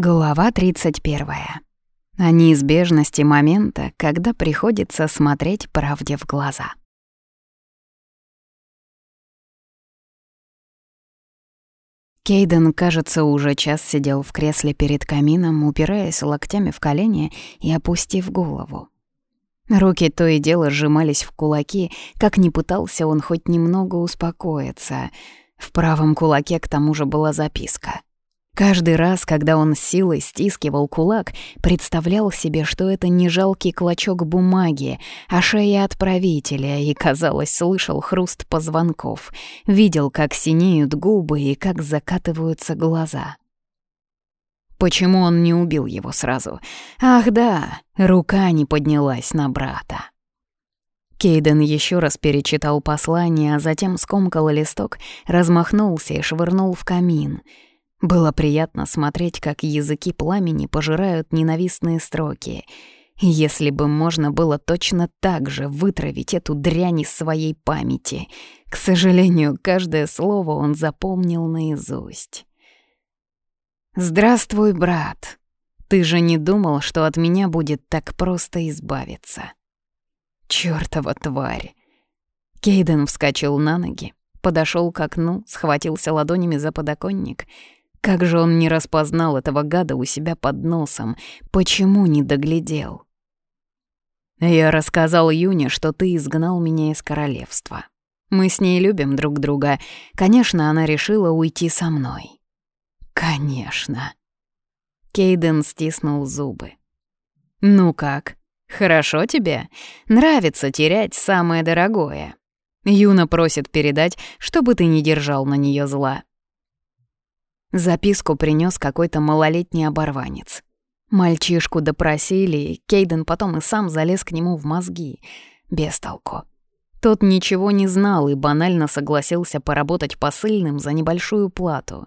Глава 31. О неизбежности момента, когда приходится смотреть правде в глаза. Кейден, кажется, уже час сидел в кресле перед камином, упираясь локтями в колени и опустив голову. Руки то и дело сжимались в кулаки, как ни пытался он хоть немного успокоиться. В правом кулаке к тому же была записка — Каждый раз, когда он силой стискивал кулак, представлял себе, что это не жалкий клочок бумаги, а шея отправителя, и, казалось, слышал хруст позвонков, видел, как синеют губы и как закатываются глаза. Почему он не убил его сразу? Ах да, рука не поднялась на брата. Кейден еще раз перечитал послание, а затем скомкал листок, размахнулся и швырнул в камин — было приятно смотреть, как языки пламени пожирают ненавистные строки. Если бы можно было точно так же вытравить эту дрянь из своей памяти. К сожалению, каждое слово он запомнил наизусть. «Здравствуй, брат. Ты же не думал, что от меня будет так просто избавиться?» «Чёртова тварь!» Кейден вскочил на ноги, подошел к окну, схватился ладонями за подоконник — как же он не распознал этого гада у себя под носом? Почему не доглядел? Я рассказал Юне, что ты изгнал меня из королевства. Мы с ней любим друг друга. Конечно, она решила уйти со мной. Конечно. Кейден стиснул зубы. Ну как? Хорошо тебе? Нравится терять самое дорогое. Юна просит передать, чтобы ты не держал на нее зла. Записку принес какой-то малолетний оборванец. Мальчишку допросили, Кейден потом и сам залез к нему в мозги. Без толку. Тот ничего не знал и банально согласился поработать посыльным за небольшую плату.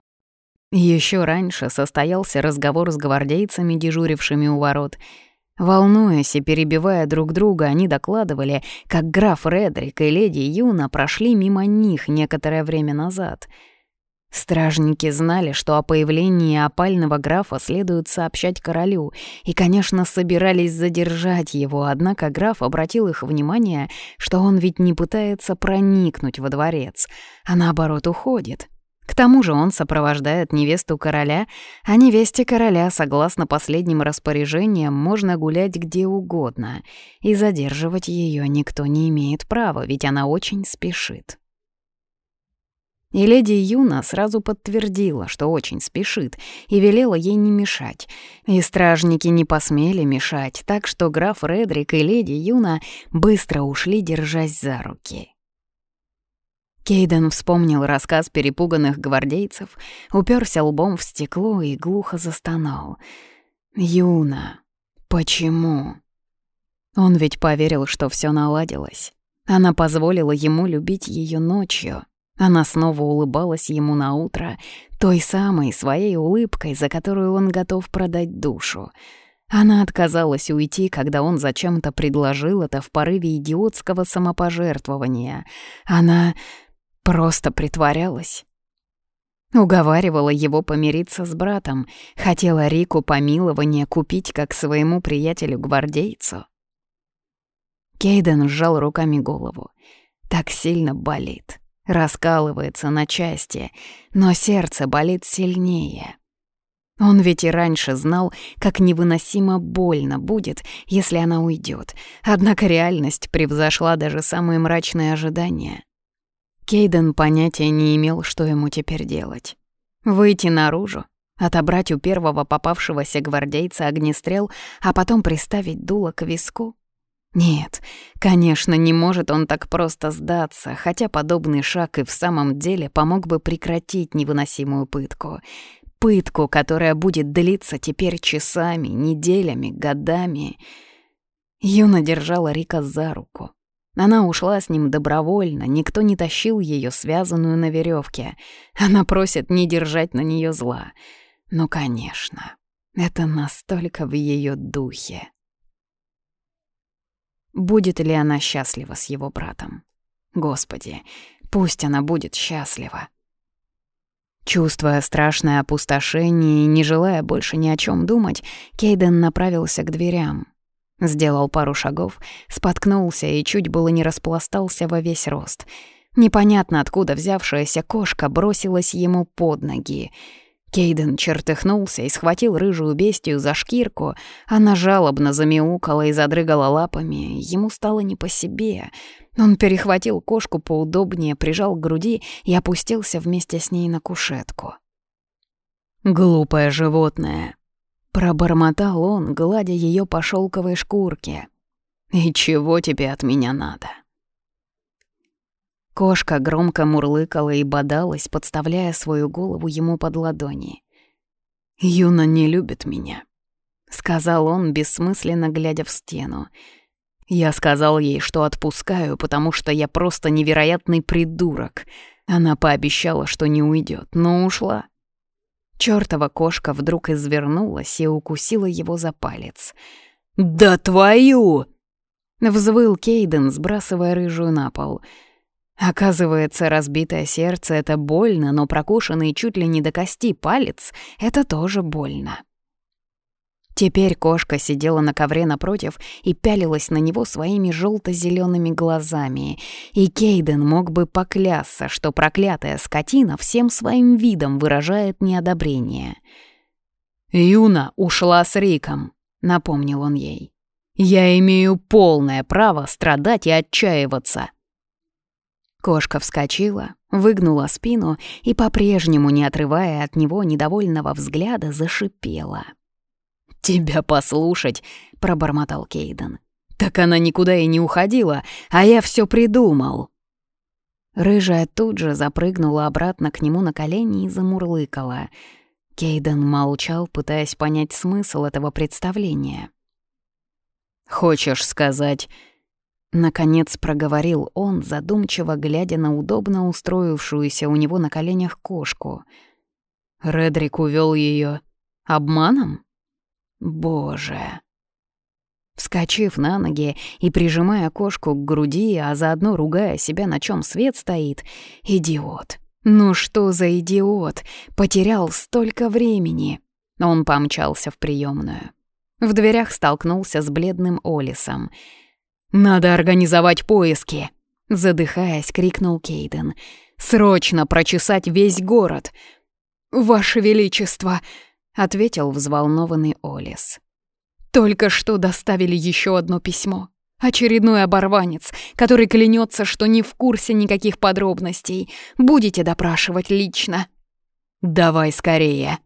Еще раньше состоялся разговор с гвардейцами, дежурившими у ворот. Волнуясь и перебивая друг друга, они докладывали, как граф Редрик и леди Юна прошли мимо них некоторое время назад — Стражники знали, что о появлении опального графа следует сообщать королю, и, конечно, собирались задержать его, однако граф обратил их внимание, что он ведь не пытается проникнуть во дворец, а наоборот уходит. К тому же он сопровождает невесту короля, а невесте короля, согласно последним распоряжениям, можно гулять где угодно, и задерживать ее никто не имеет права, ведь она очень спешит. И леди Юна сразу подтвердила, что очень спешит, и велела ей не мешать. И стражники не посмели мешать, так что граф Редрик и леди Юна быстро ушли, держась за руки. Кейден вспомнил рассказ перепуганных гвардейцев, уперся лбом в стекло и глухо застонал. «Юна, почему?» Он ведь поверил, что все наладилось. Она позволила ему любить ее ночью — она снова улыбалась ему на утро, той самой своей улыбкой, за которую он готов продать душу. Она отказалась уйти, когда он зачем-то предложил это в порыве идиотского самопожертвования. Она просто притворялась. Уговаривала его помириться с братом, хотела Рику помилование купить как своему приятелю-гвардейцу. Кейден сжал руками голову. Так сильно болит раскалывается на части, но сердце болит сильнее. Он ведь и раньше знал, как невыносимо больно будет, если она уйдет. Однако реальность превзошла даже самые мрачные ожидания. Кейден понятия не имел, что ему теперь делать. Выйти наружу, отобрать у первого попавшегося гвардейца огнестрел, а потом приставить дуло к виску? Нет, конечно, не может он так просто сдаться, хотя подобный шаг и в самом деле помог бы прекратить невыносимую пытку. Пытку, которая будет длиться теперь часами, неделями, годами. Юна держала Рика за руку. Она ушла с ним добровольно, никто не тащил ее связанную на веревке. Она просит не держать на нее зла. Ну, конечно, это настолько в ее духе. Будет ли она счастлива с его братом? Господи, пусть она будет счастлива. Чувствуя страшное опустошение и не желая больше ни о чем думать, Кейден направился к дверям. Сделал пару шагов, споткнулся и чуть было не распластался во весь рост. Непонятно откуда взявшаяся кошка бросилась ему под ноги. Кейден чертыхнулся и схватил рыжую бестию за шкирку. Она жалобно замяукала и задрыгала лапами. Ему стало не по себе. Он перехватил кошку поудобнее, прижал к груди и опустился вместе с ней на кушетку. «Глупое животное», — пробормотал он, гладя ее по шелковой шкурке. «И чего тебе от меня надо?» Кошка громко мурлыкала и бодалась, подставляя свою голову ему под ладони. «Юна не любит меня», — сказал он, бессмысленно глядя в стену. «Я сказал ей, что отпускаю, потому что я просто невероятный придурок. Она пообещала, что не уйдет, но ушла». Чёртова кошка вдруг извернулась и укусила его за палец. «Да твою!» — взвыл Кейден, сбрасывая рыжую на пол — Оказывается, разбитое сердце — это больно, но прокушенный чуть ли не до кости палец — это тоже больно. Теперь кошка сидела на ковре напротив и пялилась на него своими желто зелеными глазами, и Кейден мог бы поклясться, что проклятая скотина всем своим видом выражает неодобрение. «Юна ушла с Риком», — напомнил он ей. «Я имею полное право страдать и отчаиваться». Кошка вскочила, выгнула спину и, по-прежнему не отрывая от него недовольного взгляда, зашипела. «Тебя послушать», — пробормотал Кейден. «Так она никуда и не уходила, а я все придумал». Рыжая тут же запрыгнула обратно к нему на колени и замурлыкала. Кейден молчал, пытаясь понять смысл этого представления. «Хочешь сказать, Наконец проговорил он, задумчиво глядя на удобно устроившуюся у него на коленях кошку. Редрик увел ее обманом? Боже! Вскочив на ноги и прижимая кошку к груди, а заодно ругая себя, на чем свет стоит, идиот. Ну что за идиот? Потерял столько времени. Он помчался в приемную. В дверях столкнулся с бледным Олисом — «Надо организовать поиски!» Задыхаясь, крикнул Кейден. «Срочно прочесать весь город!» «Ваше Величество!» — ответил взволнованный Олис. «Только что доставили еще одно письмо. Очередной оборванец, который клянется, что не в курсе никаких подробностей. Будете допрашивать лично». «Давай скорее!»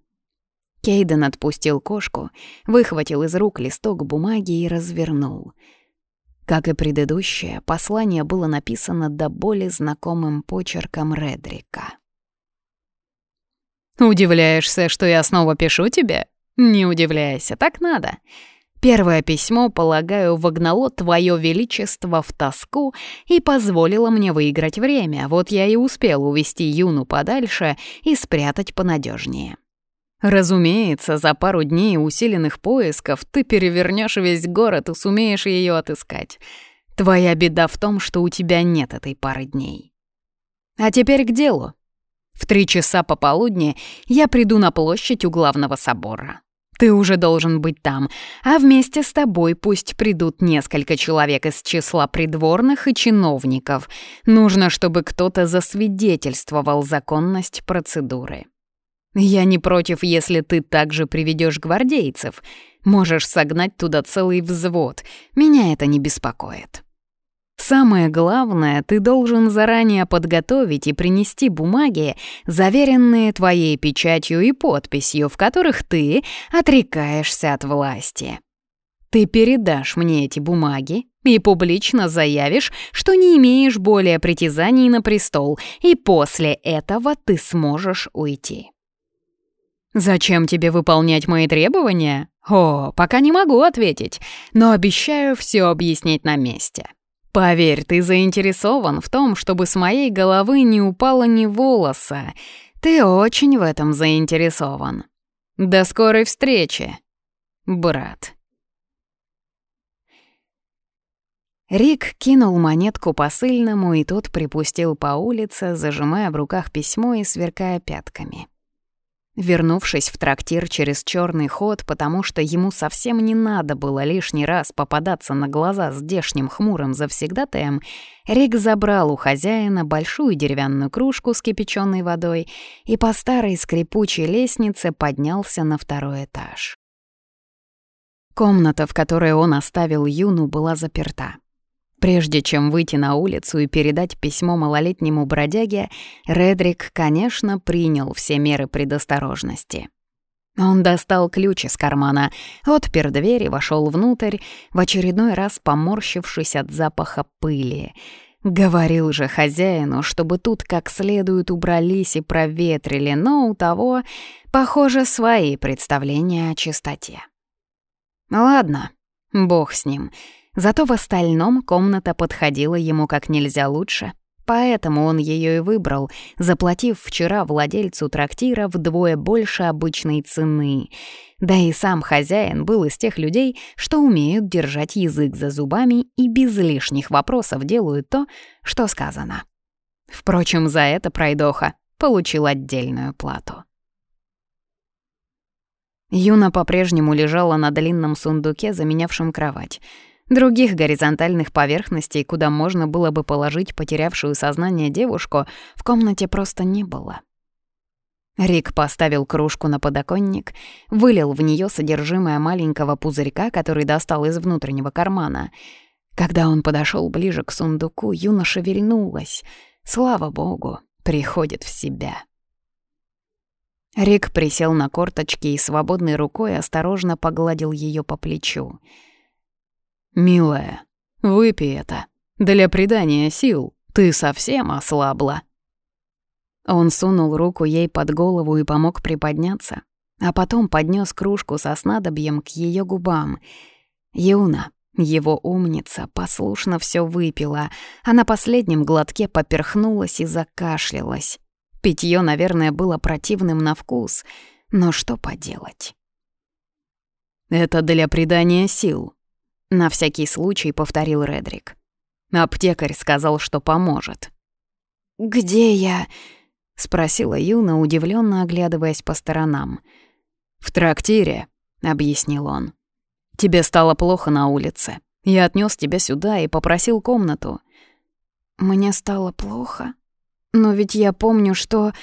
Кейден отпустил кошку, выхватил из рук листок бумаги и развернул — как и предыдущее, послание было написано до боли знакомым почерком Редрика. «Удивляешься, что я снова пишу тебе? Не удивляйся, так надо. Первое письмо, полагаю, вогнало твое величество в тоску и позволило мне выиграть время, вот я и успел увести Юну подальше и спрятать понадежнее. Разумеется, за пару дней усиленных поисков ты перевернешь весь город и сумеешь ее отыскать. Твоя беда в том, что у тебя нет этой пары дней. А теперь к делу. В три часа пополудни я приду на площадь у главного собора. Ты уже должен быть там, а вместе с тобой пусть придут несколько человек из числа придворных и чиновников. Нужно, чтобы кто-то засвидетельствовал законность процедуры. Я не против, если ты также приведешь гвардейцев. Можешь согнать туда целый взвод. Меня это не беспокоит. Самое главное, ты должен заранее подготовить и принести бумаги, заверенные твоей печатью и подписью, в которых ты отрекаешься от власти. Ты передашь мне эти бумаги и публично заявишь, что не имеешь более притязаний на престол, и после этого ты сможешь уйти. «Зачем тебе выполнять мои требования?» «О, пока не могу ответить, но обещаю все объяснить на месте. Поверь, ты заинтересован в том, чтобы с моей головы не упало ни волоса. Ты очень в этом заинтересован. До скорой встречи, брат». Рик кинул монетку посыльному, и тот припустил по улице, зажимая в руках письмо и сверкая пятками. Вернувшись в трактир через черный ход, потому что ему совсем не надо было лишний раз попадаться на глаза здешним хмурым завсегдатаем, Рик забрал у хозяина большую деревянную кружку с кипяченой водой и по старой скрипучей лестнице поднялся на второй этаж. Комната, в которой он оставил Юну, была заперта. Прежде чем выйти на улицу и передать письмо малолетнему бродяге, Редрик, конечно, принял все меры предосторожности. Он достал ключ из кармана, отпер дверь и вошел внутрь, в очередной раз поморщившись от запаха пыли. Говорил же хозяину, чтобы тут как следует убрались и проветрили, но у того, похоже, свои представления о чистоте. Ладно, бог с ним — Зато в остальном комната подходила ему как нельзя лучше, поэтому он ее и выбрал, заплатив вчера владельцу трактира вдвое больше обычной цены. Да и сам хозяин был из тех людей, что умеют держать язык за зубами и без лишних вопросов делают то, что сказано. Впрочем, за это пройдоха получил отдельную плату. Юна по-прежнему лежала на длинном сундуке, заменявшем кровать — Других горизонтальных поверхностей, куда можно было бы положить потерявшую сознание девушку, в комнате просто не было. Рик поставил кружку на подоконник, вылил в нее содержимое маленького пузырька, который достал из внутреннего кармана. Когда он подошел ближе к сундуку, юноша шевельнулась. Слава богу, приходит в себя. Рик присел на корточки и свободной рукой осторожно погладил ее по плечу — «Милая, выпей это. Для придания сил ты совсем ослабла». Он сунул руку ей под голову и помог приподняться, а потом поднес кружку со снадобьем к ее губам. Юна, его умница, послушно все выпила, а на последнем глотке поперхнулась и закашлялась. Питье, наверное, было противным на вкус, но что поделать? «Это для придания сил», на всякий случай повторил Редрик. Аптекарь сказал, что поможет. «Где я?» — спросила Юна, удивленно оглядываясь по сторонам. «В трактире», — объяснил он. «Тебе стало плохо на улице. Я отнес тебя сюда и попросил комнату». «Мне стало плохо? Но ведь я помню, что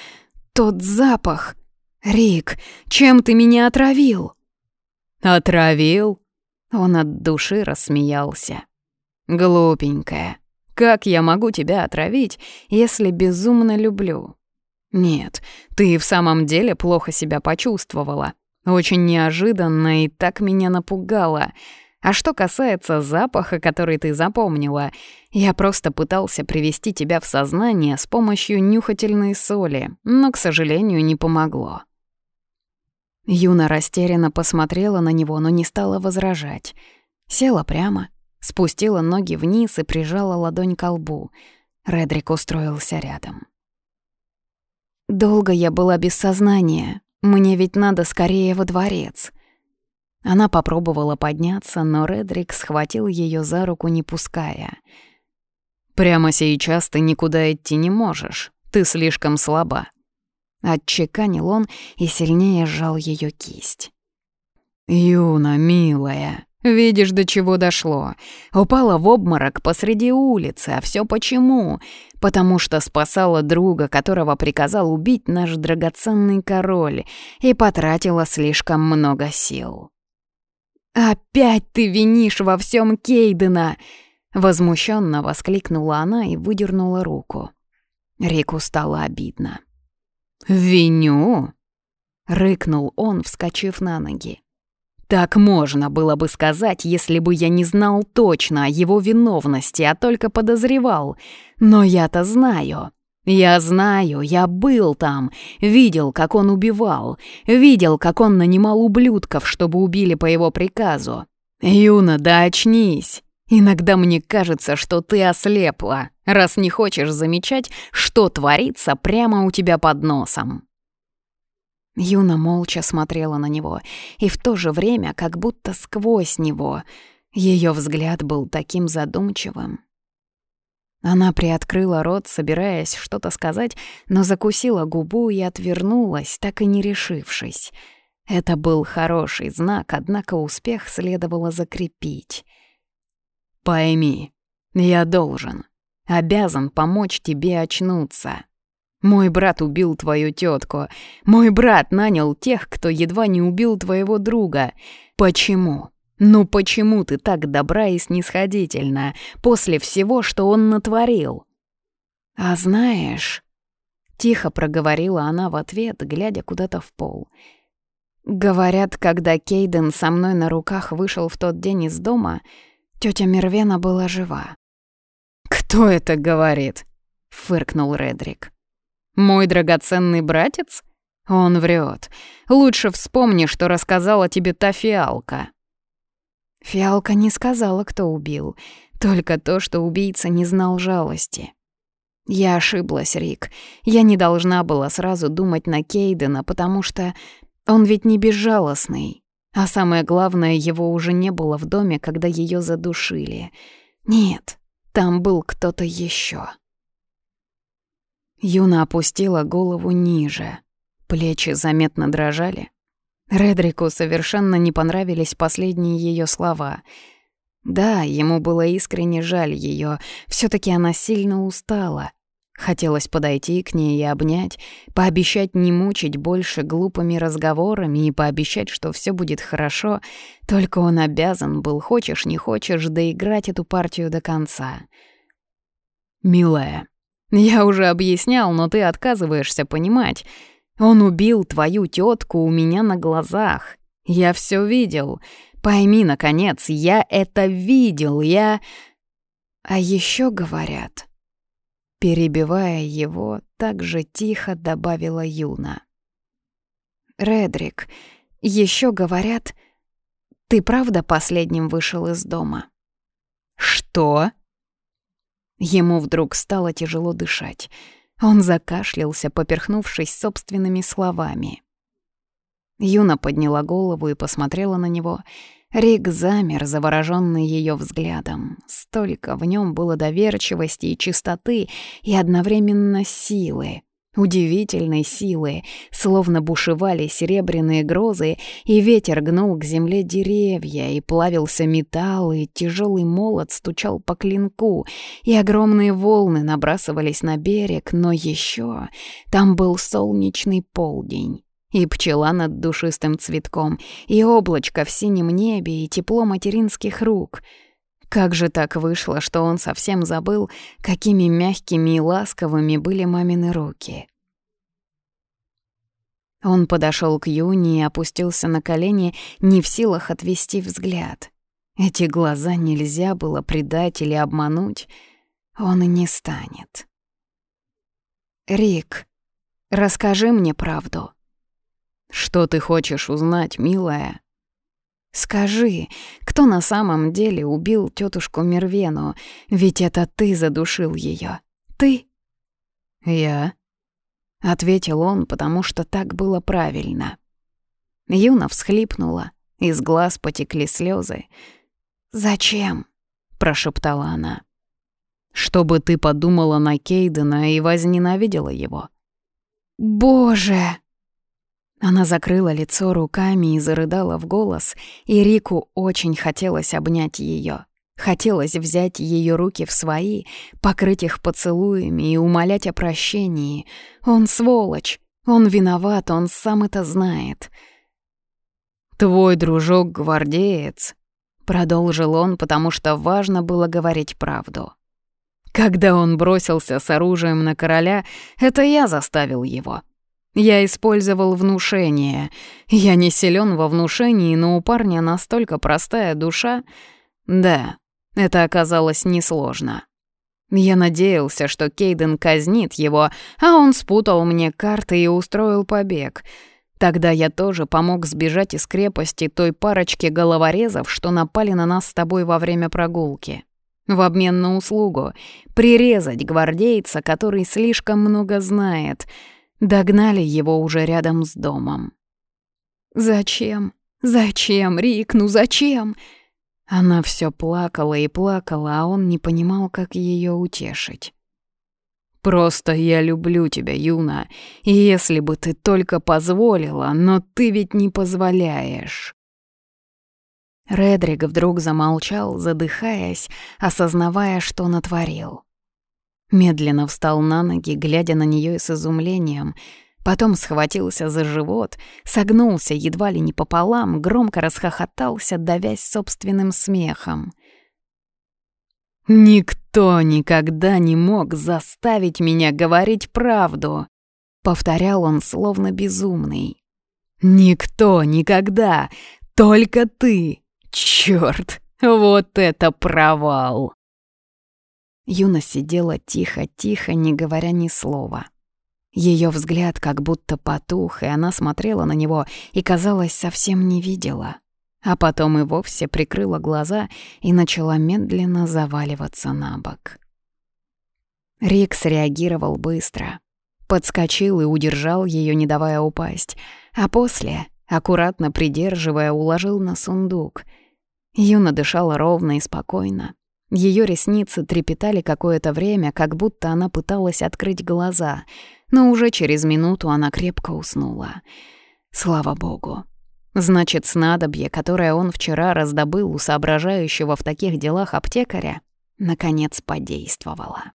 тот запах... Рик, чем ты меня отравил?» «Отравил?» Он от души рассмеялся. «Глупенькая, как я могу тебя отравить, если безумно люблю? Нет, ты в самом деле плохо себя почувствовала. Очень неожиданно и так меня напугало. А что касается запаха, который ты запомнила, я просто пытался привести тебя в сознание с помощью нюхательной соли, но, к сожалению, не помогло. Юна растерянно посмотрела на него, но не стала возражать. Села прямо, спустила ноги вниз и прижала ладонь к лбу. Редрик устроился рядом. «Долго я была без сознания. Мне ведь надо скорее во дворец». Она попробовала подняться, но Редрик схватил ее за руку, не пуская. «Прямо сейчас ты никуда идти не можешь. Ты слишком слаба. Отчеканил он и сильнее сжал ее кисть. «Юна, милая, видишь, до чего дошло. Упала в обморок посреди улицы, а все почему? Потому что спасала друга, которого приказал убить наш драгоценный король, и потратила слишком много сил». «Опять ты винишь во всем Кейдена!» Возмущенно воскликнула она и выдернула руку. Рику стало обидно. «Виню?» — рыкнул он, вскочив на ноги. «Так можно было бы сказать, если бы я не знал точно о его виновности, а только подозревал. Но я-то знаю. Я знаю, я был там, видел, как он убивал, видел, как он нанимал ублюдков, чтобы убили по его приказу. Юна, да очнись!» Иногда мне кажется, что ты ослепла, раз не хочешь замечать, что творится прямо у тебя под носом». Юна молча смотрела на него, и в то же время как будто сквозь него. Ее взгляд был таким задумчивым. Она приоткрыла рот, собираясь что-то сказать, но закусила губу и отвернулась, так и не решившись. Это был хороший знак, однако успех следовало закрепить. «Пойми, я должен, обязан помочь тебе очнуться. Мой брат убил твою тетку. Мой брат нанял тех, кто едва не убил твоего друга. Почему? Ну почему ты так добра и снисходительна после всего, что он натворил? А знаешь, тихо проговорила она в ответ, глядя куда-то в пол. Говорят, когда Кейден со мной на руках вышел в тот день из дома, тетя Мервена была жива. «Кто это говорит?» — фыркнул Редрик. «Мой драгоценный братец?» Он врет. Лучше вспомни, что рассказала тебе та фиалка. Фиалка не сказала, кто убил, только то, что убийца не знал жалости. Я ошиблась, Рик. Я не должна была сразу думать на Кейдена, потому что он ведь не безжалостный. А самое главное, его уже не было в доме, когда ее задушили. Нет, там был кто-то еще. Юна опустила голову ниже. Плечи заметно дрожали. Редрику совершенно не понравились последние ее слова. Да, ему было искренне жаль ее, все таки она сильно устала. Хотелось подойти к ней и обнять, пообещать не мучить больше глупыми разговорами и пообещать, что все будет хорошо, только он обязан был, хочешь не хочешь, доиграть эту партию до конца. «Милая», я уже объяснял, но ты отказываешься понимать. Он убил твою тетку у меня на глазах. Я все видел. Пойми, наконец, я это видел, я... А еще говорят... Перебивая его, так же тихо добавила Юна. «Редрик, еще говорят, ты правда последним вышел из дома?» «Что?» Ему вдруг стало тяжело дышать. Он закашлялся, поперхнувшись собственными словами. Юна подняла голову и посмотрела на него. Рик замер, заворожённый ее взглядом. Столько в нем было доверчивости и чистоты, и одновременно силы удивительной силы, словно бушевали серебряные грозы, и ветер гнул к земле деревья, и плавился металл, и тяжелый молот стучал по клинку, и огромные волны набрасывались на берег, но еще там был солнечный полдень. И пчела над душистым цветком, и облачко в синем небе, и тепло материнских рук — как же так вышло, что он совсем забыл, какими мягкими и ласковыми были мамины руки? Он подошел к Юни и опустился на колени, не в силах отвести взгляд. Эти глаза нельзя было предать или обмануть. Он и не станет. «Рик, расскажи мне правду». «Что ты хочешь узнать, милая?» Скажи, кто на самом деле убил тетушку Мервену? Ведь это ты задушил ее. Ты? Я, ответил он, потому что так было правильно. Юна всхлипнула, из глаз потекли слезы. Зачем? прошептала она. Чтобы ты подумала на Кейдена и возненавидела его. Боже! Она закрыла лицо руками и зарыдала в голос, и Рику очень хотелось обнять ее. Хотелось взять ее руки в свои, покрыть их поцелуями и умолять о прощении. Он сволочь, он виноват, он сам это знает. «Твой дружок гвардеец», — продолжил он, потому что важно было говорить правду. «Когда он бросился с оружием на короля, это я заставил его». Я использовал внушение. Я не силен во внушении, но у парня настолько простая душа. Да, это оказалось несложно. Я надеялся, что Кейден казнит его, а он спутал мне карты и устроил побег. Тогда я тоже помог сбежать из крепости той парочке головорезов, что напали на нас с тобой во время прогулки. В обмен на услугу — прирезать гвардейца, который слишком много знает — Догнали его уже рядом с домом. «Зачем? Зачем, Рик, ну зачем?» Она все плакала и плакала, а он не понимал, как ее утешить. «Просто я люблю тебя, Юна, и если бы ты только позволила, но ты ведь не позволяешь». Редрик вдруг замолчал, задыхаясь, осознавая, что натворил. Медленно встал на ноги, глядя на нее с изумлением — Потом схватился за живот, согнулся едва ли не пополам, громко расхохотался, давясь собственным смехом. «Никто никогда не мог заставить меня говорить правду», — повторял он словно безумный. «Никто никогда, только ты! Чёрт, вот это провал!» Юна сидела тихо-тихо, не говоря ни слова. Ее взгляд как будто потух, и она смотрела на него и, казалось, совсем не видела. А потом и вовсе прикрыла глаза и начала медленно заваливаться на бок. Рик среагировал быстро. Подскочил и удержал ее, не давая упасть, а после, аккуратно придерживая, уложил на сундук. Юна дышала ровно и спокойно. Ее ресницы трепетали какое-то время, как будто она пыталась открыть глаза — но уже через минуту она крепко уснула. Слава богу. Значит, снадобье, которое он вчера раздобыл у соображающего в таких делах аптекаря, наконец подействовало.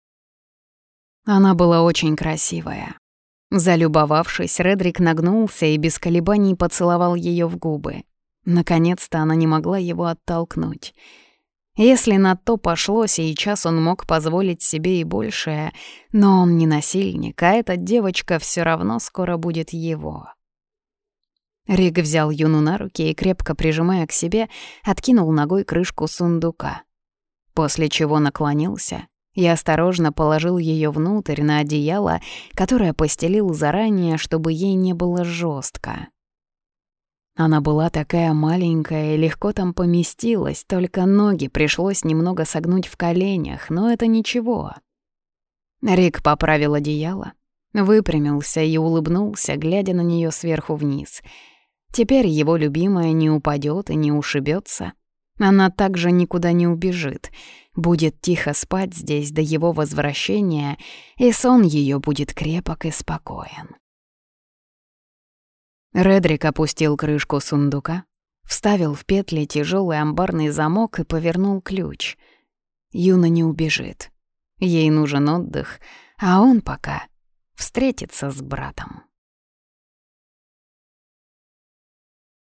Она была очень красивая. Залюбовавшись, Редрик нагнулся и без колебаний поцеловал ее в губы. Наконец-то она не могла его оттолкнуть — если на то пошло, сейчас он мог позволить себе и большее, но он не насильник, а эта девочка все равно скоро будет его. Рик взял Юну на руки и, крепко прижимая к себе, откинул ногой крышку сундука. После чего наклонился и осторожно положил ее внутрь на одеяло, которое постелил заранее, чтобы ей не было жестко. Она была такая маленькая и легко там поместилась, только ноги пришлось немного согнуть в коленях, но это ничего. Рик поправил одеяло, выпрямился и улыбнулся, глядя на нее сверху вниз. Теперь его любимая не упадет и не ушибется. Она также никуда не убежит, будет тихо спать здесь до его возвращения, и сон ее будет крепок и спокоен. Редрик опустил крышку сундука, вставил в петли тяжелый амбарный замок и повернул ключ. Юна не убежит. Ей нужен отдых, а он пока встретится с братом.